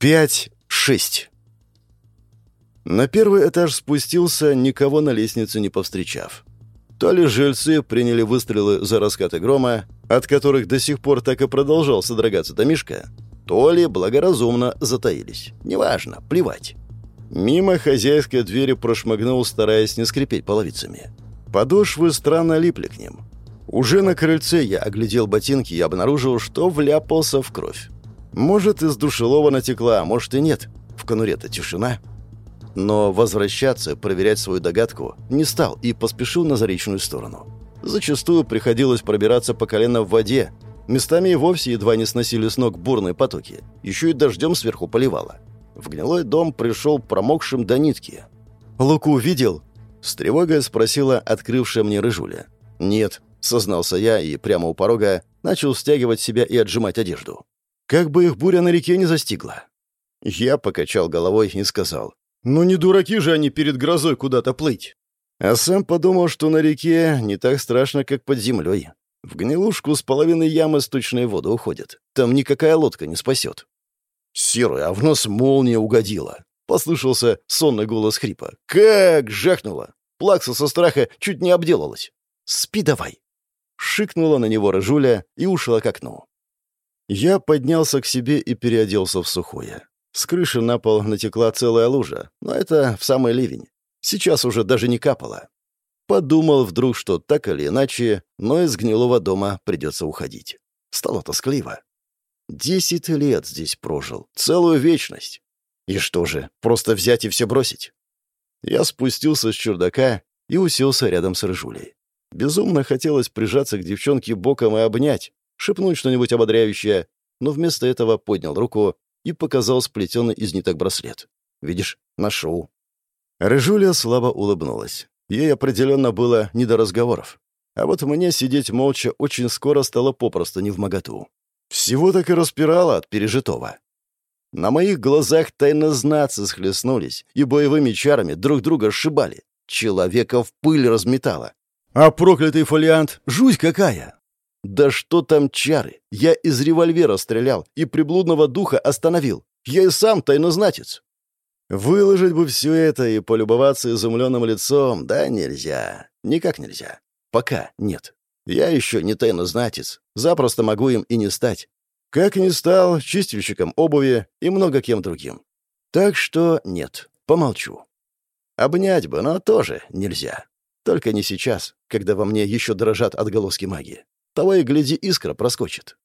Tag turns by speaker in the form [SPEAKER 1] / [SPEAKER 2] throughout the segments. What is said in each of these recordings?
[SPEAKER 1] Пять-шесть. На первый этаж спустился, никого на лестнице не повстречав. То ли жильцы приняли выстрелы за раскаты грома, от которых до сих пор так и продолжал содрогаться домишка, то ли благоразумно затаились. Неважно, плевать. Мимо хозяйской двери прошмыгнул, стараясь не скрипеть половицами. Подошвы странно липли к ним. Уже на крыльце я оглядел ботинки и обнаружил, что вляпался в кровь. Может, из душелова натекла, может и нет. В конуре-то тишина. Но возвращаться, проверять свою догадку не стал и поспешил на заречную сторону. Зачастую приходилось пробираться по колено в воде. Местами и вовсе едва не сносили с ног бурные потоки. Еще и дождем сверху поливало. В гнилой дом пришел промокшим до нитки. «Луку видел?» С тревогой спросила открывшая мне рыжуля. «Нет», — сознался я и прямо у порога начал стягивать себя и отжимать одежду. «Как бы их буря на реке не застигла». Я покачал головой и сказал. «Ну не дураки же они перед грозой куда-то плыть». А сам подумал, что на реке не так страшно, как под землей. В гнилушку с половины ямы сточная вода уходит. Там никакая лодка не спасет. «Серый, а в нос молния угодила!» — послышался сонный голос хрипа. «Как жахнуло! Плакса со страха чуть не обделалась. Спи давай!» Шикнула на него рыжуля и ушла к окну. Я поднялся к себе и переоделся в сухое. С крыши на пол натекла целая лужа, но это в самый ливень. Сейчас уже даже не капало. Подумал вдруг, что так или иначе, но из гнилого дома придется уходить. Стало тоскливо. Десять лет здесь прожил, целую вечность. И что же, просто взять и все бросить? Я спустился с чердака и уселся рядом с Рыжулей. Безумно хотелось прижаться к девчонке боком и обнять, шепнуть что-нибудь ободряющее, но вместо этого поднял руку и показал сплетенный из ниток браслет. «Видишь, нашел». Рыжуля слабо улыбнулась. Ей определенно было не до разговоров. А вот мне сидеть молча очень скоро стало попросту не в моготу. Всего так и распирало от пережитого. На моих глазах тайнознатцы схлестнулись и боевыми чарами друг друга сшибали. Человека в пыль разметало. А проклятый фолиант — жуть какая! Да что там чары? Я из револьвера стрелял и приблудного духа остановил. Я и сам тайнознатец. Выложить бы все это и полюбоваться изумленным лицом, да нельзя. Никак нельзя. Пока нет. Я еще не тайнознатец, запросто могу им и не стать. Как не стал чистильщиком обуви и много кем другим. Так что нет, помолчу. Обнять бы, но тоже нельзя. Только не сейчас, когда во мне еще дрожат отголоски магии. Того и гляди, искра проскочит.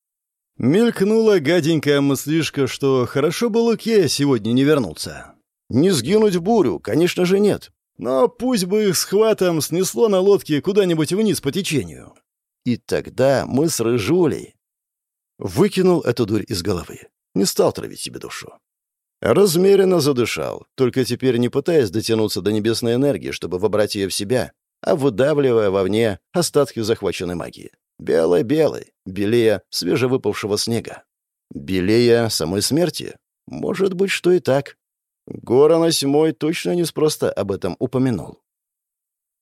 [SPEAKER 1] Мелькнула гаденькая мыслишка, что хорошо бы Луке сегодня не вернуться. Не сгинуть в бурю, конечно же, нет. Но пусть бы их схватом снесло на лодке куда-нибудь вниз по течению. И тогда мы с Рыжулей... Выкинул эту дурь из головы. Не стал травить себе душу. Размеренно задышал, только теперь не пытаясь дотянуться до небесной энергии, чтобы вобрать ее в себя, а выдавливая вовне остатки захваченной магии. Белой-белой, белее свежевыпавшего снега. Белее самой смерти? Может быть, что и так. Горан Осьмой точно неспроста об этом упомянул.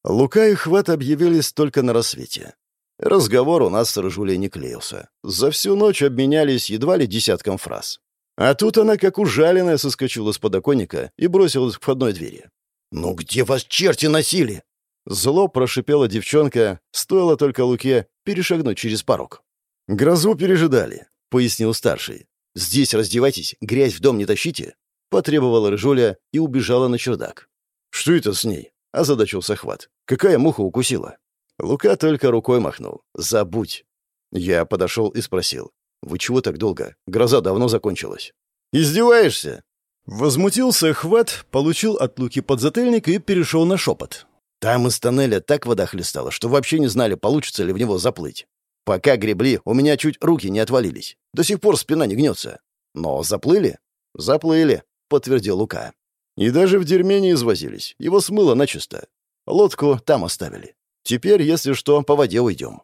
[SPEAKER 1] Лука и Хват объявились только на рассвете. Разговор у нас с Рыжулей не клеился. За всю ночь обменялись едва ли десятком фраз. А тут она, как ужаленная, соскочила с подоконника и бросилась к входной двери. «Ну где вас черти носили?» Зло прошипела девчонка, стоило только Луке перешагнуть через порог. «Грозу пережидали», — пояснил старший. «Здесь раздевайтесь, грязь в дом не тащите», — потребовала Рыжуля и убежала на чердак. «Что это с ней?» — озадачился Хват. «Какая муха укусила?» Лука только рукой махнул. «Забудь». Я подошел и спросил. «Вы чего так долго? Гроза давно закончилась». «Издеваешься?» Возмутился Хват, получил от Луки подзатыльник и перешел на шепот. Там из тоннеля так вода хлестала, что вообще не знали, получится ли в него заплыть. Пока гребли, у меня чуть руки не отвалились. До сих пор спина не гнется. Но заплыли? Заплыли, подтвердил Лука. И даже в дерьме не извозились. Его смыло начисто. Лодку там оставили. Теперь, если что, по воде уйдем.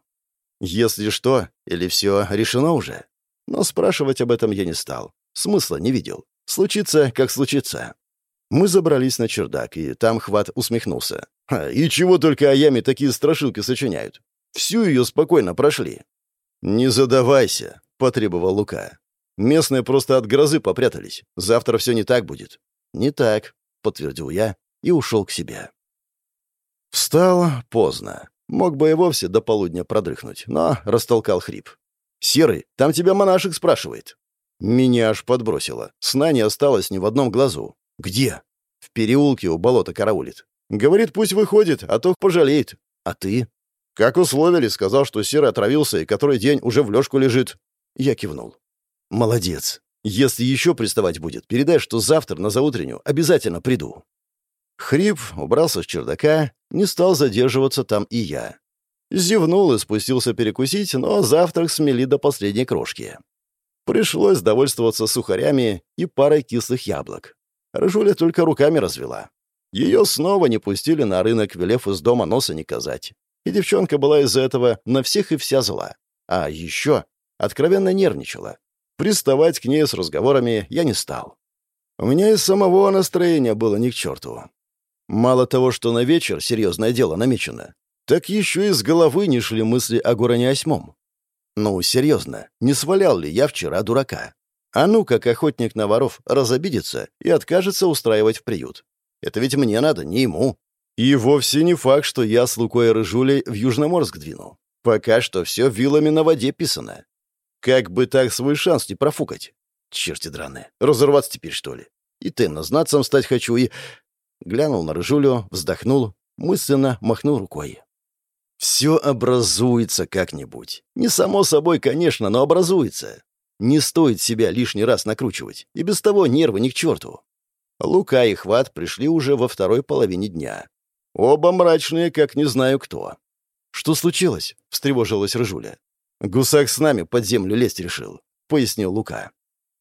[SPEAKER 1] Если что, или все решено уже? Но спрашивать об этом я не стал. Смысла не видел. Случится, как случится. Мы забрались на чердак, и там Хват усмехнулся. «И чего только Аями такие страшилки сочиняют? Всю ее спокойно прошли». «Не задавайся», — потребовал Лука. Местные просто от грозы попрятались. Завтра все не так будет». «Не так», — подтвердил я и ушел к себе. Встал поздно. Мог бы и вовсе до полудня продрыхнуть, но растолкал хрип. «Серый, там тебя монашек спрашивает». Меня аж подбросило. Сна не осталось ни в одном глазу. «Где?» «В переулке у болота караулит». «Говорит, пусть выходит, а то пожалеет». «А ты?» «Как условили, сказал, что Серый отравился и который день уже в лёжку лежит». Я кивнул. «Молодец. Если еще приставать будет, передай, что завтра на заутреннюю обязательно приду». Хрип убрался с чердака, не стал задерживаться там и я. Зевнул и спустился перекусить, но завтрак смели до последней крошки. Пришлось довольствоваться сухарями и парой кислых яблок. Рыжуля только руками развела. Ее снова не пустили на рынок, велев из дома носа не казать. И девчонка была из-за этого на всех и вся зла. А еще откровенно нервничала. Приставать к ней с разговорами я не стал. У меня и самого настроения было ни к черту. Мало того, что на вечер серьезное дело намечено, так еще и с головы не шли мысли о Гороне Осьмом. Ну, серьезно, не свалял ли я вчера дурака? А ну, как охотник на воров, разобидится и откажется устраивать в приют. Это ведь мне надо, не ему. И вовсе не факт, что я с Лукой Рыжулей в Южноморск двину. Пока что все вилами на воде писано. Как бы так свой шанс не профукать? Черти драные, разорваться теперь, что ли? И ты знатцем стать хочу, и... Глянул на Рыжулю, вздохнул, мысленно махнул рукой. Все образуется как-нибудь. Не само собой, конечно, но образуется. Не стоит себя лишний раз накручивать. И без того нервы ни к черту. Лука и Хват пришли уже во второй половине дня. Оба мрачные, как не знаю кто. «Что случилось?» — встревожилась Рыжуля. «Гусак с нами под землю лезть решил», — пояснил Лука.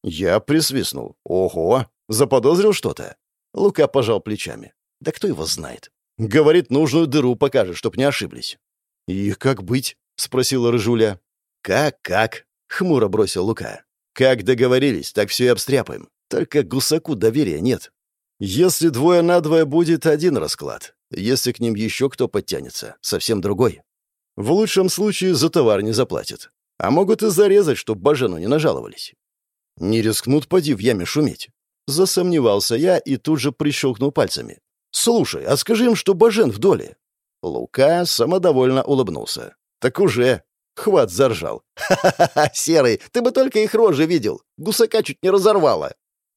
[SPEAKER 1] Я присвистнул. «Ого! Заподозрил что-то?» Лука пожал плечами. «Да кто его знает?» «Говорит, нужную дыру покажет, чтоб не ошиблись». «И как быть?» — спросила Рыжуля. «Как-как?» — хмуро бросил Лука. «Как договорились, так все и обстряпаем. Только гусаку доверия нет. Если двое на двое будет один расклад. Если к ним еще кто подтянется, совсем другой. В лучшем случае за товар не заплатят. А могут и зарезать, чтоб Бажену не нажаловались. Не рискнут поди в яме шуметь. Засомневался я и тут же прищелкнул пальцами. «Слушай, а скажи им, что Бажен в доле». Лука самодовольно улыбнулся. «Так уже». Хват заржал. «Ха-ха-ха, Серый, ты бы только их рожи видел. Гусака чуть не разорвало».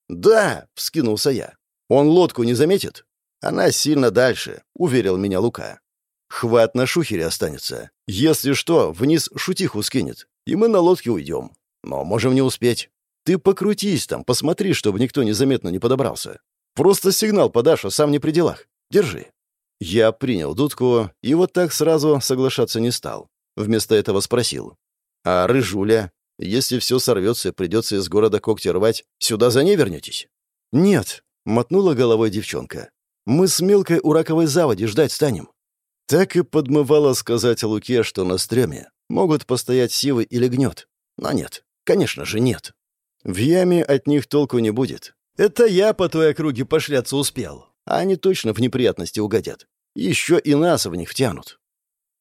[SPEAKER 1] «Да», — вскинулся я. «Он лодку не заметит?» «Она сильно дальше», — уверил меня Лука. «Хват на шухере останется. Если что, вниз шутиху скинет, и мы на лодке уйдем. Но можем не успеть». Ты покрутись там, посмотри, чтобы никто незаметно не подобрался. Просто сигнал подашь, а сам не при делах. Держи». Я принял дудку и вот так сразу соглашаться не стал. Вместо этого спросил. «А Рыжуля, если все сорвется придется из города когти рвать, сюда за ней вернетесь?» «Нет», — мотнула головой девчонка. «Мы с мелкой у раковой заводи ждать станем». Так и подмывало сказать Луке, что на стреме могут постоять сивы или гнет. Но нет, конечно же нет. В яме от них толку не будет. Это я по той округе пошляться успел. А они точно в неприятности угодят. Еще и нас в них втянут.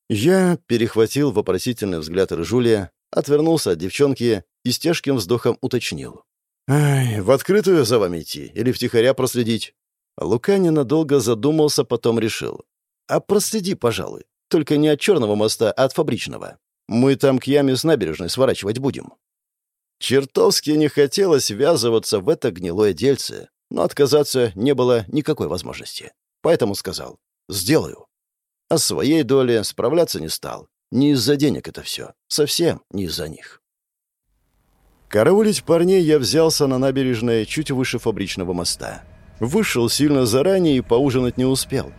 [SPEAKER 1] Я перехватил вопросительный взгляд Рыжулия, отвернулся от девчонки и с тяжким вздохом уточнил. «Ай, в открытую за вами идти или втихаря проследить?» Лука ненадолго задумался, потом решил. «А проследи, пожалуй. Только не от Черного моста, а от Фабричного. Мы там к яме с набережной сворачивать будем». Чертовски не хотелось ввязываться в это гнилое дельце, но отказаться не было никакой возможности. Поэтому сказал «сделаю». О своей доле справляться не стал. Не из-за денег это все. Совсем не из-за них. Караулить парней я взялся на набережной чуть выше фабричного моста. Вышел сильно заранее и поужинать не успел.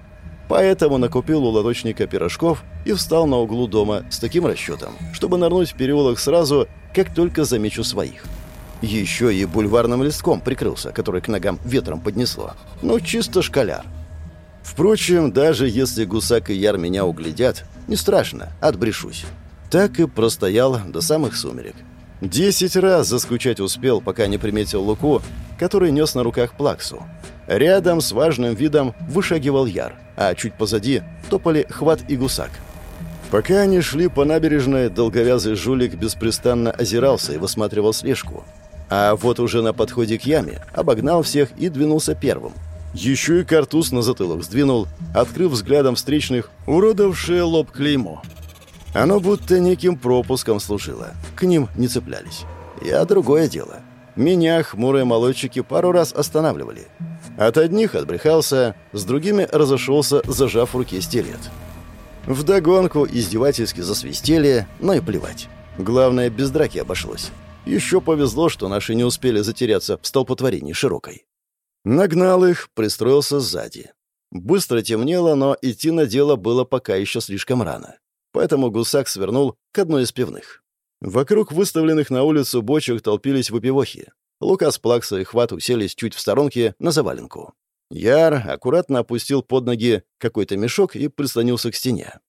[SPEAKER 1] Поэтому накупил у лоточника пирожков и встал на углу дома с таким расчетом, чтобы нырнуть в переулок сразу, как только замечу своих. Еще и бульварным листком прикрылся, который к ногам ветром поднесло. Ну, чисто шкаляр. Впрочем, даже если Гусак и Яр меня углядят, не страшно, отбрешусь. Так и простоял до самых сумерек. Десять раз заскучать успел, пока не приметил Луку, который нес на руках плаксу. Рядом с важным видом вышагивал Яр, а чуть позади топали Хват и Гусак. Пока они шли по набережной, долговязый жулик беспрестанно озирался и высматривал слежку. А вот уже на подходе к яме обогнал всех и двинулся первым. Еще и картуз на затылок сдвинул, открыв взглядом встречных уродовшее лоб клеймо. Оно будто неким пропуском служило. К ним не цеплялись. Я другое дело. Меня хмурые молодчики пару раз останавливали. От одних отбрехался, с другими разошелся, зажав в руке стилет. Вдогонку издевательски засвистели, но и плевать. Главное, без драки обошлось. Еще повезло, что наши не успели затеряться в столпотворении широкой. Нагнал их, пристроился сзади. Быстро темнело, но идти на дело было пока еще слишком рано. Поэтому гусак свернул к одной из пивных. Вокруг выставленных на улицу бочек толпились выпивохи. Лукас, Плакса и Хват уселись чуть в сторонке на заваленку. Яр аккуратно опустил под ноги какой-то мешок и прислонился к стене.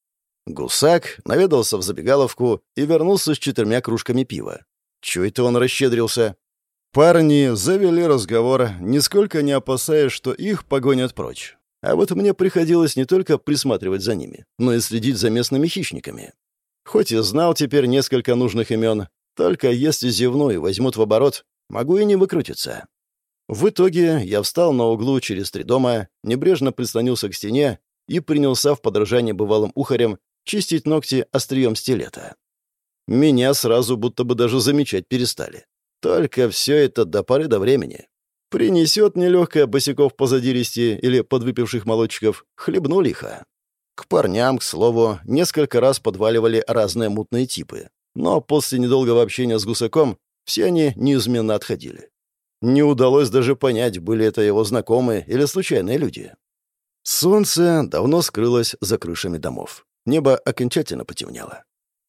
[SPEAKER 1] Гусак наведался в забегаловку и вернулся с четырьмя кружками пива. Чё это он расщедрился? Парни завели разговор, нисколько не опасаясь, что их погонят прочь. А вот мне приходилось не только присматривать за ними, но и следить за местными хищниками. Хоть и знал теперь несколько нужных имен, только если зевну и возьмут в оборот, могу и не выкрутиться. В итоге я встал на углу через три дома, небрежно прислонился к стене и принялся в подражание бывалым ухарям чистить ногти острием стилета. Меня сразу будто бы даже замечать перестали. Только все это до поры до времени. Принесет нелегкое босиков позади рести или подвыпивших молодчиков, хлебну лихо. К парням, к слову, несколько раз подваливали разные мутные типы. Но после недолгого общения с гусаком все они неизменно отходили. Не удалось даже понять, были это его знакомые или случайные люди. Солнце давно скрылось за крышами домов. Небо окончательно потемнело.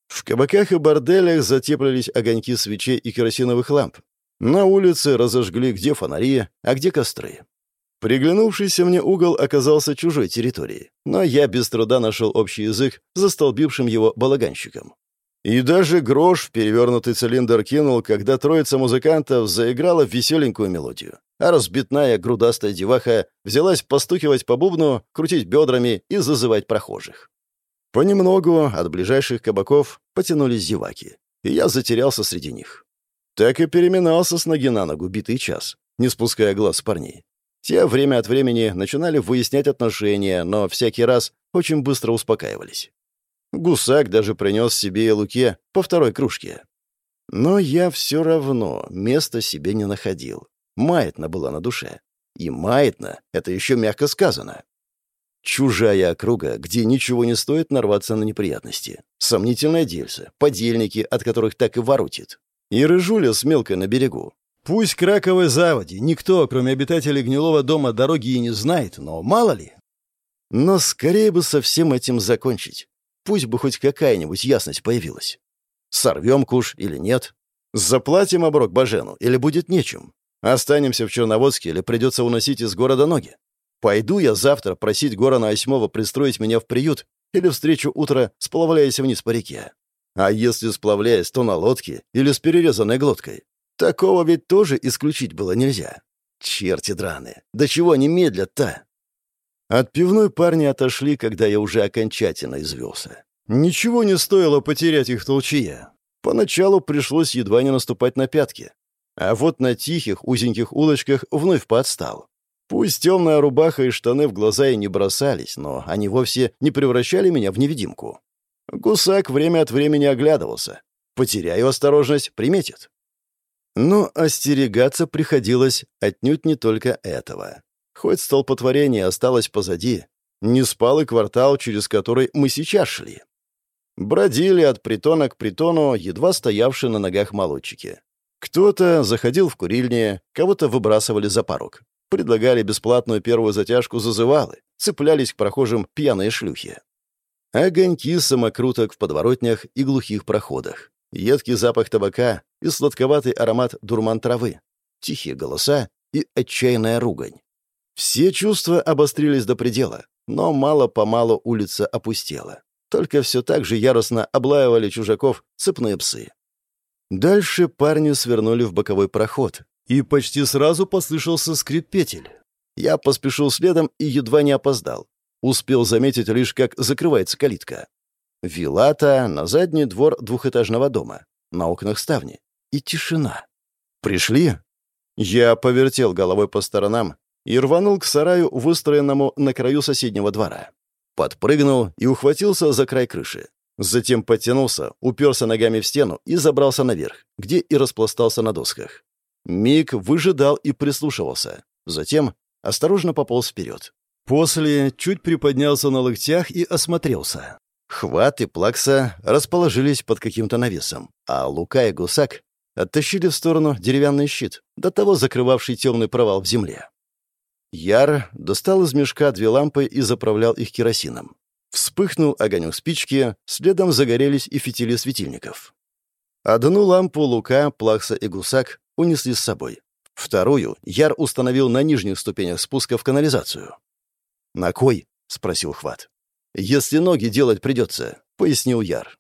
[SPEAKER 1] В кабаках и борделях затеплились огоньки свечей и керосиновых ламп. На улице разожгли где фонари, а где костры. Приглянувшийся мне угол оказался чужой территорией, но я без труда нашел общий язык застолбившим его балаганщиком. И даже грош в перевернутый цилиндр кинул, когда троица музыкантов заиграла веселенькую мелодию. А разбитная грудастая деваха взялась постукивать по бубну, крутить бедрами и зазывать прохожих. Понемногу от ближайших кабаков потянулись зеваки, и я затерялся среди них. Так и переминался с ноги на ногу битый час, не спуская глаз с парней. Те время от времени начинали выяснять отношения, но всякий раз очень быстро успокаивались. Гусак даже принес себе и Луке по второй кружке. Но я все равно места себе не находил. Маятно была на душе. И маятно — это еще мягко сказано. Чужая округа, где ничего не стоит нарваться на неприятности. Сомнительное дельце, подельники, от которых так и воротит. И рыжуля с мелкой на берегу. Пусть краковой заводи никто, кроме обитателей гнилого дома, дороги и не знает, но мало ли. Но скорее бы со всем этим закончить. Пусть бы хоть какая-нибудь ясность появилась. Сорвем куш или нет? Заплатим оброк Бажену или будет нечем? Останемся в Черноводске или придется уносить из города ноги? Пойду я завтра просить Горана Осьмого пристроить меня в приют или встречу утро, сплавляясь вниз по реке. А если сплавляясь, то на лодке или с перерезанной глоткой. Такого ведь тоже исключить было нельзя. Черти драные, до чего они медлят-то? От пивной парни отошли, когда я уже окончательно извелся. Ничего не стоило потерять их в. Поначалу пришлось едва не наступать на пятки. А вот на тихих, узеньких улочках вновь подстал. Пусть темная рубаха и штаны в глаза и не бросались, но они вовсе не превращали меня в невидимку. Гусак время от времени оглядывался. Потеряю осторожность, приметит. Но остерегаться приходилось отнюдь не только этого. Хоть столпотворение осталось позади, не спал и квартал, через который мы сейчас шли. Бродили от притона к притону, едва стоявшие на ногах молодчики. Кто-то заходил в курильне, кого-то выбрасывали за порог предлагали бесплатную первую затяжку зазывалы, цеплялись к прохожим пьяные шлюхи. Огоньки самокруток в подворотнях и глухих проходах, едкий запах табака и сладковатый аромат дурман травы, тихие голоса и отчаянная ругань. Все чувства обострились до предела, но мало-помалу улица опустела. Только все так же яростно облаивали чужаков цепные псы. Дальше парни свернули в боковой проход, и почти сразу послышался скрип петель. Я поспешил следом и едва не опоздал. Успел заметить лишь, как закрывается калитка. Вилата на задний двор двухэтажного дома. На окнах ставни. И тишина. «Пришли?» Я повертел головой по сторонам и рванул к сараю, выстроенному на краю соседнего двора. Подпрыгнул и ухватился за край крыши. Затем подтянулся, уперся ногами в стену и забрался наверх, где и распластался на досках. Миг выжидал и прислушивался. Затем осторожно пополз вперед. После чуть приподнялся на локтях и осмотрелся. Хват и Плакса расположились под каким-то навесом, а Лука и Гусак оттащили в сторону деревянный щит, до того закрывавший темный провал в земле. Яр достал из мешка две лампы и заправлял их керосином. Вспыхнул огонек спички, следом загорелись и фитили светильников. Одну лампу Лука, Плакса и Гусак унесли с собой. Вторую Яр установил на нижних ступенях спуска в канализацию. «На кой?» — спросил Хват. «Если ноги делать придется», — пояснил Яр.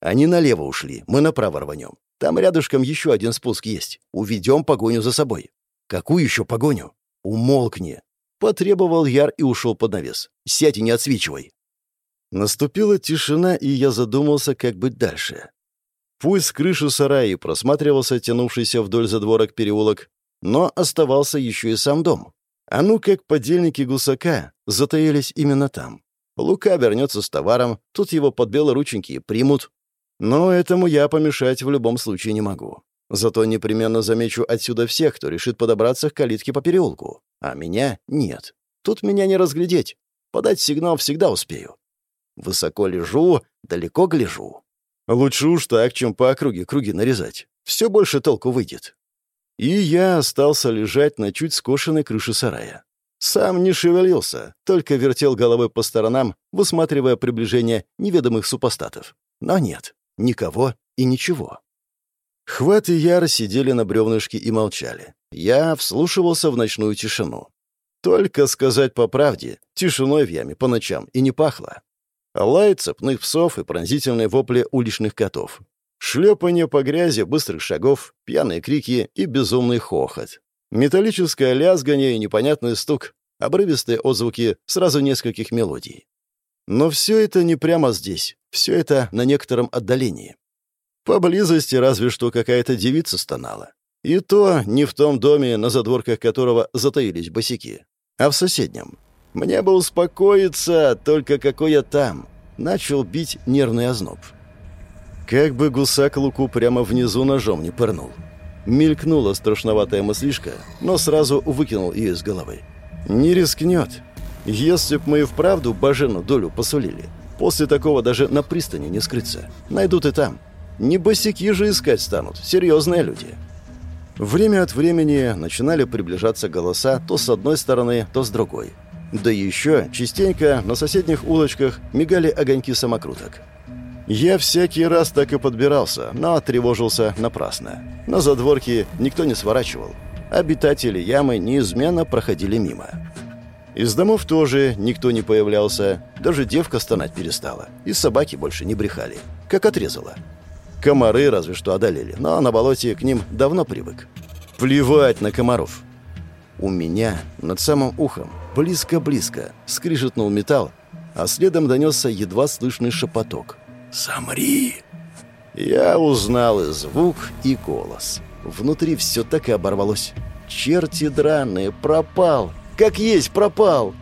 [SPEAKER 1] «Они налево ушли, мы направо рванем. Там рядышком еще один спуск есть. Уведем погоню за собой». «Какую еще погоню?» «Умолкни!» Потребовал Яр и ушел под навес. «Сядь и не отсвечивай!» Наступила тишина, и я задумался, как быть дальше. Пусть с крыши сарая просматривался тянувшийся вдоль задворок переулок, но оставался еще и сам дом. А ну как подельники гусака затаились именно там. Лука вернется с товаром, тут его под белорученьки примут. Но этому я помешать в любом случае не могу. Зато непременно замечу отсюда всех, кто решит подобраться к калитке по переулку. А меня нет. Тут меня не разглядеть. Подать сигнал всегда успею. Высоко лежу, далеко гляжу. Лучше уж так, чем по округе круги нарезать. Все больше толку выйдет. И я остался лежать на чуть скошенной крыше сарая. Сам не шевелился, только вертел головой по сторонам, высматривая приближение неведомых супостатов. Но нет, никого и ничего. Хват и Яр сидели на бревнышке и молчали. Я вслушивался в ночную тишину. Только сказать по правде, тишиной в яме по ночам и не пахло. Лай цепных псов и пронзительные вопли уличных котов. Шлепанье по грязи быстрых шагов, пьяные крики и безумный хохот. Металлическое лязгание и непонятный стук, обрывистые отзвуки сразу нескольких мелодий. Но все это не прямо здесь, все это на некотором отдалении. Поблизости разве что какая-то девица стонала. И то не в том доме, на задворках которого затаились босики, а в соседнем. Мне бы успокоиться, только какой я там. Начал бить нервный озноб. Как бы гусак Луку прямо внизу ножом не пырнул. Мелькнула страшноватая мыслишка, но сразу выкинул ее из головы. Не рискнет. Если б мы и вправду божену долю посулили, после такого даже на пристани не скрыться. Найдут и там. Не босики же искать станут, серьезные люди. Время от времени начинали приближаться голоса то с одной стороны, то с другой. Да еще частенько на соседних улочках мигали огоньки самокруток. Я всякий раз так и подбирался, но тревожился напрасно. На задворке никто не сворачивал. Обитатели ямы неизменно проходили мимо. Из домов тоже никто не появлялся, даже девка стонать перестала, и собаки больше не брехали, как отрезала. Комары разве что одолели, но на болоте к ним давно привык. Плевать на комаров. У меня над самым ухом, близко-близко, скрижетнул металл, а следом донесся едва слышный шепоток. «Замри!» Я узнал и звук, и голос. Внутри все так и оборвалось. «Черти драные, пропал! Как есть пропал!»